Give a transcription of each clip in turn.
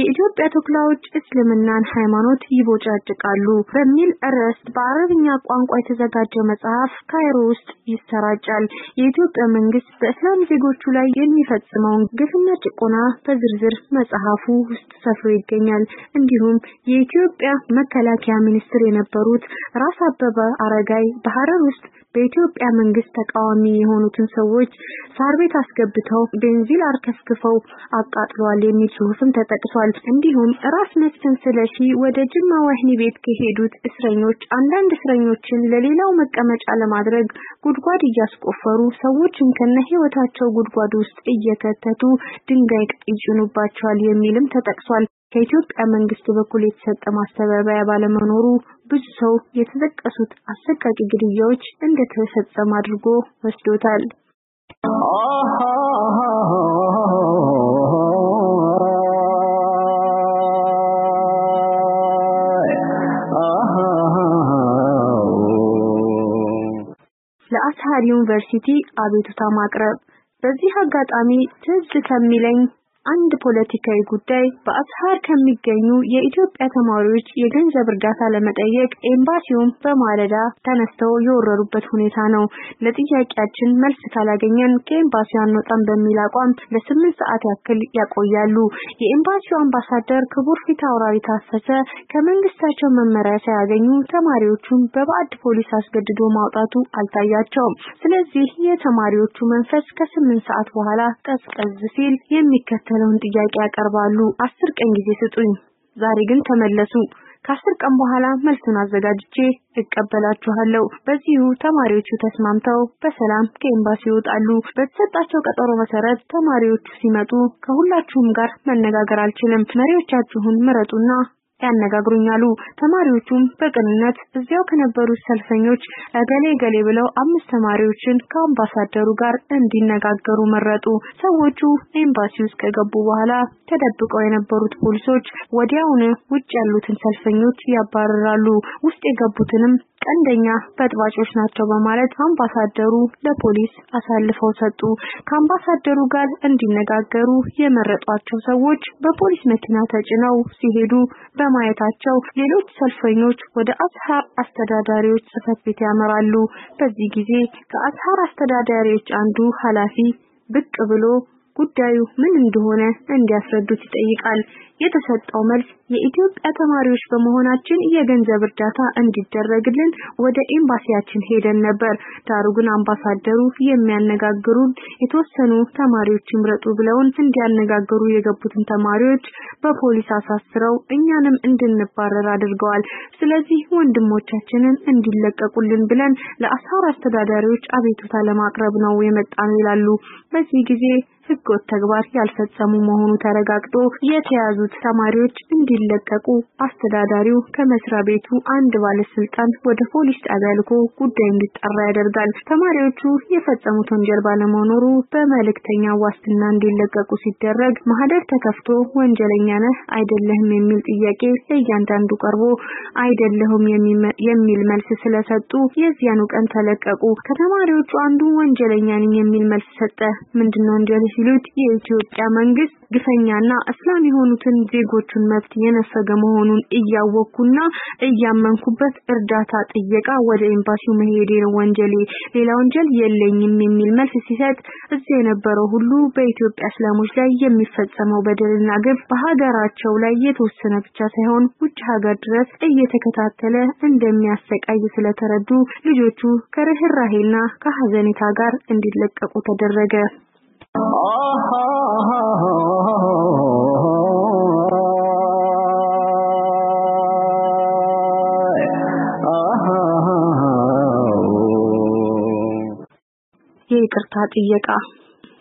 የኢትዮጵያ ተኩላዎች እስልምናን ሃይማኖት ይቦጫጭቃሉ በሚል ርዕስ በአረብኛ ቋንቋ የተዘጋጀው መጽሐፍ ካይሮ ውስጥ ይሰራጫል። የኢትዮጵያ መንግስት በእስላም ዜጎቹ ላይ የሚፈጽመውን ግፍና ጭቆና በዝርዝር መጽሐፉ ውስጥ ሰፍሮ ይገኛል። እንዲሁም የኢትዮጵያ መከላከያ ሚኒስትር የነበሩት ራስ አበበ አረጋይ በሐረር ውስጥ በኢትዮጵያ መንግስት ተቃዋሚ የሆኑትን ሰዎች ሳር ቤት አስገብተው ቤንዚል አርከፍክፈው አቃጥለዋል የሚል ጽሑፍም ተጠቅሷል። እንዲሁም ራስ መስፍን ስለሺ ወደ ጅማ ወህኒ ቤት ከሄዱት እስረኞች አንዳንድ እስረኞችን ለሌላው መቀመጫ ለማድረግ ጉድጓድ እያስቆፈሩ ሰዎችን ከነ ህይወታቸው ጉድጓድ ውስጥ እየከተቱ ድንጋይ ይጭኑባቸዋል የሚልም ተጠቅሷል። ከኢትዮጵያ መንግስት በኩል የተሰጠ ማስተባበያ ባለመኖሩ ብዙ ሰው የተጠቀሱት አሰቃቂ ግድያዎች እንደተፈጸሙ አድርጎ ወስዶታል። ለአስሃር ዩኒቨርሲቲ አቤቱታ ማቅረብ በዚህ አጋጣሚ ትዝ ከሚለኝ አንድ ፖለቲካዊ ጉዳይ በአስሃር ከሚገኙ የኢትዮጵያ ተማሪዎች የገንዘብ እርዳታ ለመጠየቅ ኤምባሲውን በማለዳ ተነስተው የወረሩበት ሁኔታ ነው። ለጥያቄያችን መልስ ካላገኘን ከኤምባሲው አንወጣም በሚል አቋም ለስምንት ሰዓት ያክል ያቆያሉ። የኤምባሲው አምባሳደር ክቡር ፊት አውራሪ ታፈሰ ከመንግስታቸው መመሪያ ሳያገኙ ተማሪዎቹን በባዕድ ፖሊስ አስገድዶ ማውጣቱ አልታያቸውም። ስለዚህ የተማሪዎቹ መንፈስ ከስምንት ሰዓት በኋላ ቀዝቀዝ ሲል የሚከተል የሚከተለውን ጥያቄ ያቀርባሉ። አስር ቀን ጊዜ ስጡኝ። ዛሬ ግን ተመለሱ። ከአስር ቀን በኋላ መልሱን አዘጋጅቼ እቀበላችኋለሁ። በዚሁ ተማሪዎቹ ተስማምተው በሰላም ከኤምባሲ ይወጣሉ። በተሰጣቸው ቀጠሮ መሰረት ተማሪዎቹ ሲመጡ ከሁላችሁም ጋር መነጋገር አልችልም፣ መሪዎቻችሁን ምረጡና ያነጋግሩኛሉ። ተማሪዎቹም በቅንነት እዚያው ከነበሩት ሰልፈኞች እገሌ እገሌ ብለው አምስት ተማሪዎችን ከአምባሳደሩ ጋር እንዲነጋገሩ መረጡ። ሰዎቹ ኤምባሲ ውስጥ ከገቡ በኋላ ተደብቀው የነበሩት ፖሊሶች ወዲያውኑ ውጭ ያሉትን ሰልፈኞች ያባረራሉ። ውስጥ የገቡትንም ቀንደኛ በጥባጮች ናቸው በማለት አምባሳደሩ ለፖሊስ አሳልፈው ሰጡ። ከአምባሳደሩ ጋር እንዲነጋገሩ የመረጧቸው ሰዎች በፖሊስ መኪና ተጭነው ሲሄዱ በማየታቸው ሌሎች ሰልፈኞች ወደ አስሃር አስተዳዳሪዎች ጽሕፈት ቤት ያመራሉ። በዚህ ጊዜ ከአስሃር አስተዳዳሪዎች አንዱ ኃላፊ ብቅ ብሎ ጉዳዩ ምን እንደሆነ እንዲያስረዱት ይጠይቃል። የተሰጠው መልስ የኢትዮጵያ ተማሪዎች በመሆናችን የገንዘብ እርዳታ እንዲደረግልን ወደ ኤምባሲያችን ሄደን ነበር። ዳሩ ግን አምባሳደሩ የሚያነጋግሩን የተወሰኑ ተማሪዎች ይምረጡ ብለውን እንዲያነጋግሩ የገቡትን ተማሪዎች በፖሊስ አሳስረው እኛንም እንድንባረር አድርገዋል። ስለዚህ ወንድሞቻችንን እንዲለቀቁልን ብለን ለአስሃር አስተዳዳሪዎች አቤቱታ ለማቅረብ ነው የመጣነው ይላሉ። በዚህ ጊዜ ህገወጥ ተግባር ያልፈጸሙ መሆኑ ተረጋግጦ የተያዙት ተማሪዎች እንዲለቀቁ አስተዳዳሪው ከመስሪያ ቤቱ አንድ ባለስልጣን ወደ ፖሊስ ጣቢያ ልኮ ጉዳይ እንዲጣራ ያደርጋል። ተማሪዎቹ የፈጸሙት ወንጀል ባለመኖሩ በመልእክተኛ ዋስትና እንዲለቀቁ ሲደረግ ማህደር ተከፍቶ ወንጀለኛ ነህ አይደለህም የሚል ጥያቄ ለእያንዳንዱ ቀርቦ አይደለሁም የሚል መልስ ስለሰጡ የዚያኑ ቀን ተለቀቁ። ከተማሪዎቹ አንዱ ወንጀለኛ ነኝ የሚል መልስ ሰጠ። ምንድነው ወንጀል ሲሉት የኢትዮጵያ መንግስት ግፈኛና እስላም የሆኑትን ዜጎቹን መብት የነፈገ መሆኑን እያወቅኩና እያመንኩበት እርዳታ ጥየቃ ወደ ኤምባሲው መሄዴ ነው ወንጀሌ፣ ሌላ ወንጀል የለኝም የሚል መልስ ሲሰጥ እዚያ የነበረው ሁሉ በኢትዮጵያ እስላሞች ላይ የሚፈጸመው በደልና ግፍ በሀገራቸው ላይ የተወሰነ ብቻ ሳይሆን ውጭ ሀገር ድረስ እየተከታተለ እንደሚያሰቃይ ስለተረዱ ልጆቹ ከርህራሄና ከሀዘኔታ ጋር እንዲለቀቁ ተደረገ። የይቅርታ ጥየቃ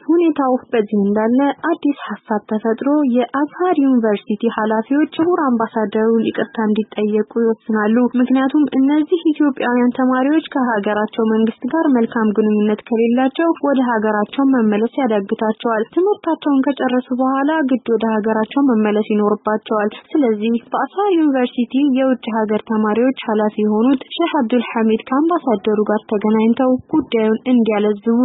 ሁኔታው በዚህ እንዳለ አዲስ ሀሳብ ተፈጥሮ የአዝሃር ዩኒቨርሲቲ ኃላፊዎች ክቡር አምባሳደሩን ይቅርታ እንዲጠየቁ ይወስናሉ። ምክንያቱም እነዚህ ኢትዮጵያውያን ተማሪዎች ከሀገራቸው መንግስት ጋር መልካም ግንኙነት ከሌላቸው ወደ ሀገራቸው መመለስ ያዳግታቸዋል። ትምህርታቸውን ከጨረሱ በኋላ ግድ ወደ ሀገራቸው መመለስ ይኖርባቸዋል። ስለዚህ በአዝሃር ዩኒቨርሲቲ የውጭ ሀገር ተማሪዎች ኃላፊ የሆኑት ሼህ አብዱል ሐሚድ ከአምባሳደሩ ጋር ተገናኝተው ጉዳዩን እንዲያለዝቡ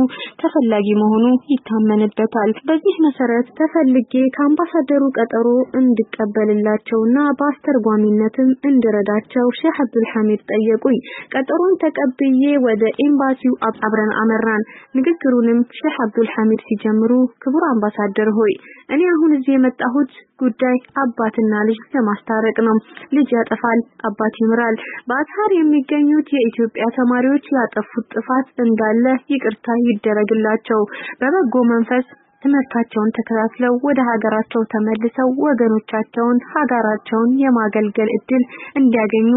ተፈላጊ መሆኑ ይታመናል። ይታመንበታል። በዚህ መሰረት ተፈልጌ ከአምባሳደሩ ቀጠሮ እንድቀበልላቸውና በአስተርጓሚነትም እንድረዳቸው ሼህ አብዱል ሐሚድ ጠየቁኝ። ቀጠሮን ተቀብዬ ወደ ኤምባሲው አብረን አመራን። ንግግሩንም ሼህ አብዱል ሐሚድ ሲጀምሩ ክቡር አምባሳደር ሆይ እኔ አሁን እዚህ የመጣሁት ጉዳይ አባትና ልጅ ለማስታረቅ ነው። ልጅ ያጠፋል፣ አባት ይምራል። በአዝሃር የሚገኙት የኢትዮጵያ ተማሪዎች ያጠፉት ጥፋት እንዳለ ይቅርታ ይደረግላቸው። በበጎ መንፈስ ትምህርታቸውን ተከታትለው ወደ ሀገራቸው ተመልሰው ወገኖቻቸውን ሀገራቸውን የማገልገል እድል እንዲያገኙ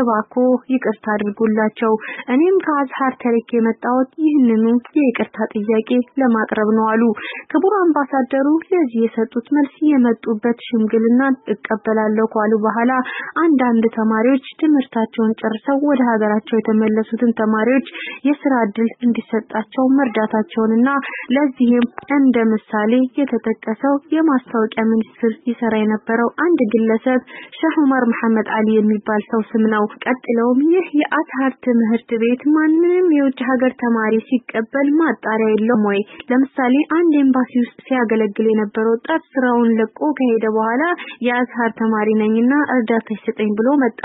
እባኮ ይቅርታ አድርጉላቸው። እኔም ከአዝሃር ተልኬ የመጣሁት ይህንኑ የይቅርታ ጥያቄ ለማቅረብ ነው አሉ። ክቡር አምባሳደሩ ለዚህ የሰጡት መልስ የመጡበት ሽምግልናን እቀበላለሁ ካሉ በኋላ አንዳንድ ተማሪዎች ትምህርታቸውን ጨርሰው ወደ ሀገራቸው የተመለሱትን ተማሪዎች የስራ እድል እንዲሰጣቸው መርዳታቸውንና ለዚህም እንደ ምሳሌ የተጠቀሰው የማስታወቂያ ሚኒስቴር ይሰራ የነበረው አንድ ግለሰብ ሼህ ዑመር መሐመድ አሊ የሚባል ሰው ስም ነው። ቀጥለውም ይህ የአዝሃር ትምህርት ቤት ማንንም የውጭ ሀገር ተማሪ ሲቀበል ማጣሪያ የለውም ወይ? ለምሳሌ አንድ ኤምባሲ ውስጥ ሲያገለግል የነበረ ወጣት ስራውን ለቆ ከሄደ በኋላ የአዝሃር ተማሪ ነኝና እርዳታ ይሰጠኝ ብሎ መጣ።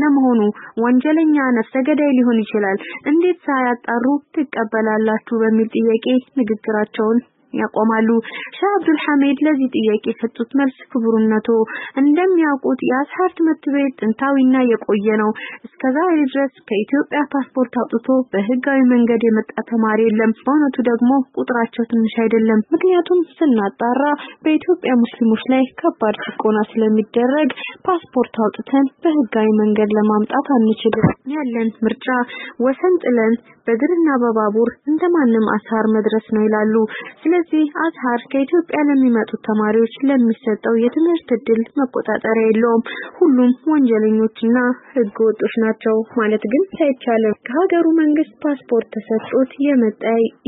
ለመሆኑ ወንጀለኛ ነፍሰ ገዳይ ሊሆን ይችላል። እንዴት ሳያጣሩ ትቀበላላችሁ? በሚል ጥያቄ ንግግራቸውን ያቆማሉ። ሼህ አብዱል ሐሚድ ለዚህ ጥያቄ የሰጡት መልስ ክቡርነቶ እንደሚያውቁት የአዝሃር ትምህርት ቤት ጥንታዊና የቆየ ነው። እስከዛሬ ድረስ ከኢትዮጵያ ፓስፖርት አውጥቶ በህጋዊ መንገድ የመጣ ተማሪ የለም። በእውነቱ ደግሞ ቁጥራቸው ትንሽ አይደለም። ምክንያቱም ስናጣራ በኢትዮጵያ ሙስሊሞች ላይ ከባድ ጭቆና ስለሚደረግ ፓስፖርት አውጥተን በህጋዊ መንገድ ለማምጣት አንችልም። ያለን ምርጫ ወሰን ጥለን በእግርና በባቡር እንደማንም አዝሃር መድረስ ነው ይላሉ። ስለዚህ አዝሃር ከኢትዮጵያ ለሚመጡት ተማሪዎች ለሚሰጠው የትምህርት እድል መቆጣጠሪያ የለውም። ሁሉም ወንጀለኞችና ህገ ወጦች ናቸው ማለት ግን አይቻልም። ከሀገሩ መንግስት ፓስፖርት ተሰጥቶት የመጣ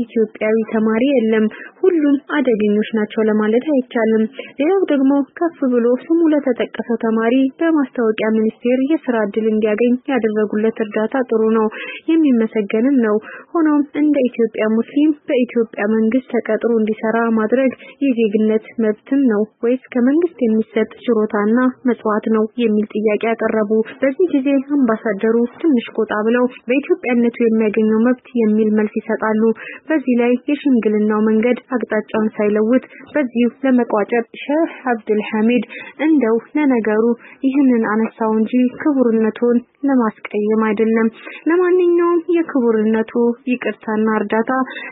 ኢትዮጵያዊ ተማሪ የለም። ሁሉም አደገኞች ናቸው ለማለት አይቻልም። ሌላው ደግሞ ከፍ ብሎ ስሙ ለተጠቀሰው ተማሪ በማስታወቂያ ሚኒስቴር የስራ እድል እንዲያገኝ ያደረጉለት እርዳታ ጥሩ ነው፣ የሚመሰገንም ነው። ሆኖም እንደ ኢትዮጵያ ሙስሊም በኢትዮጵያ መንግስት ተቀጥሮ እንዲሰራ ማድረግ የዜግነት መብትም ነው ወይስ ከመንግስት የሚሰጥ ችሮታና መጽዋት ነው የሚል ጥያቄ ያቀረቡ። በዚህ ጊዜ አምባሳደሩ ትንሽ ቆጣ ብለው በኢትዮጵያነቱ የሚያገኘው መብት የሚል መልስ ይሰጣሉ። በዚህ ላይ የሽምግልናው መንገድ አቅጣጫውን ሳይለውጥ በዚሁ ለመቋጨት ሼህ አብዱል ሐሚድ እንደው ለነገሩ ይህንን አነሳው እንጂ ክቡርነቱን ለማስቀየም አይደለም። ለማንኛውም የክቡርነቱ ይቅርታና እርዳታ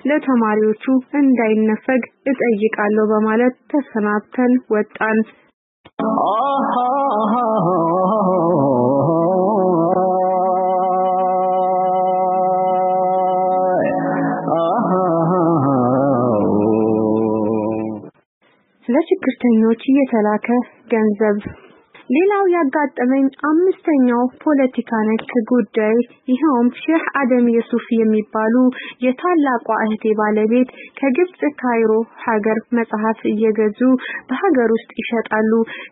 ለተማሪዎቹ እንዳይነፈግ እጠይቃለሁ በማለት ተሰናብተን ወጣን። ስለ ችግርተኞች እየተላከ ገንዘብ ሌላው ያጋጠመኝ አምስተኛው ፖለቲካ ነክ ጉዳይ ይኸውም ሼህ አደም የሱፍ የሚባሉ የታላቋ እህቴ ባለቤት ከግብጽ ካይሮ ሀገር መጽሐፍ እየገዙ በሀገር ውስጥ ይሸጣሉ።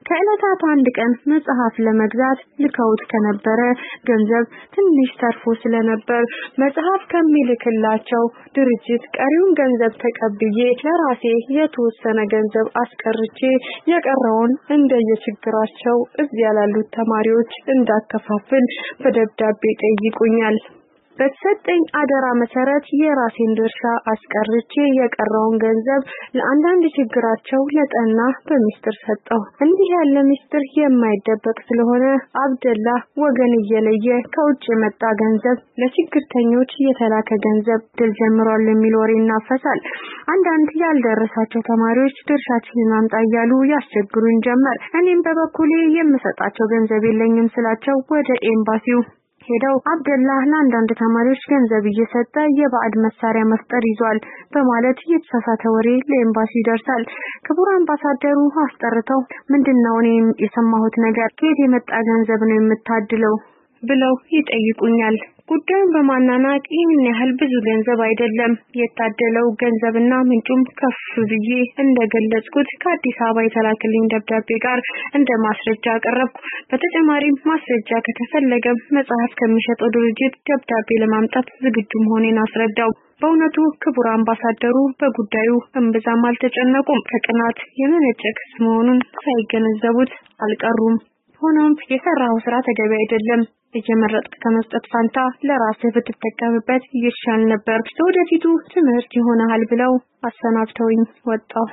ከዕለታት አንድ ቀን መጽሐፍ ለመግዛት ልከውት ከነበረ ገንዘብ ትንሽ ተርፎ ስለነበር መጽሐፍ ከሚልክላቸው ድርጅት ቀሪውን ገንዘብ ተቀብዬ ለራሴ የተወሰነ ገንዘብ አስቀርቼ የቀረውን እንደየችግራቸው እዚያ ላሉት ተማሪዎች እንዳከፋፍል በደብዳቤ ጠይቁኛል። በተሰጠኝ አደራ መሰረት የራሴን ድርሻ አስቀርቼ የቀረውን ገንዘብ ለአንዳንድ ችግራቸው ለጠና በሚስጥር ሰጠው። እንዲህ ያለ ሚስጥር የማይደበቅ ስለሆነ አብደላ ወገን እየለየ ከውጭ የመጣ ገንዘብ ለችግርተኞች የተላከ ገንዘብ ድል ጀምሯል የሚል ወሬ ይናፈሳል። አንዳንድ ያልደረሳቸው ተማሪዎች ድርሻችንን አምጣ እያሉ ያስቸግሩን ጀመር። እኔም በበኩሌ የምሰጣቸው ገንዘብ የለኝም ስላቸው ወደ ኤምባሲው ሄደው አብደላህ ለአንዳንድ ተማሪዎች ገንዘብ እየሰጠ የባዕድ መሳሪያ መፍጠር ይዟል በማለት የተሳሳተ ወሬ ለኤምባሲው ይደርሳል። ክቡር አምባሳደሩ አስጠርተው ምንድነው እኔ የሰማሁት ነገር ከየት የመጣ ገንዘብ ነው የምታድለው ብለው ይጠይቁኛል። ጉዳዩን በማናናቅ ይህን ያህል ብዙ ገንዘብ አይደለም የታደለው ገንዘብና ምንጩም ከፍ ብዬ እንደገለጽኩት ከአዲስ አበባ የተላከልኝ ደብዳቤ ጋር እንደ ማስረጃ አቀረብኩ። በተጨማሪም ማስረጃ ከተፈለገም መጽሐፍ ከሚሸጠው ድርጅት ደብዳቤ ለማምጣት ዝግጁ መሆኔን አስረዳው። በእውነቱ ክቡር አምባሳደሩ በጉዳዩ እምብዛም አልተጨነቁም። ከቅናት የመነጨ ክስ መሆኑን ሳይገነዘቡት አልቀሩም። ሆኖም የሰራው ስራ ተገቢ አይደለም እየመረጥክ ከመስጠት ፋንታ ለራስህ ብትጠቀምበት ይሻል ነበር። ለወደፊቱ ትምህርት ይሆናል ብለው አሰናብተውኝ ወጣሁ።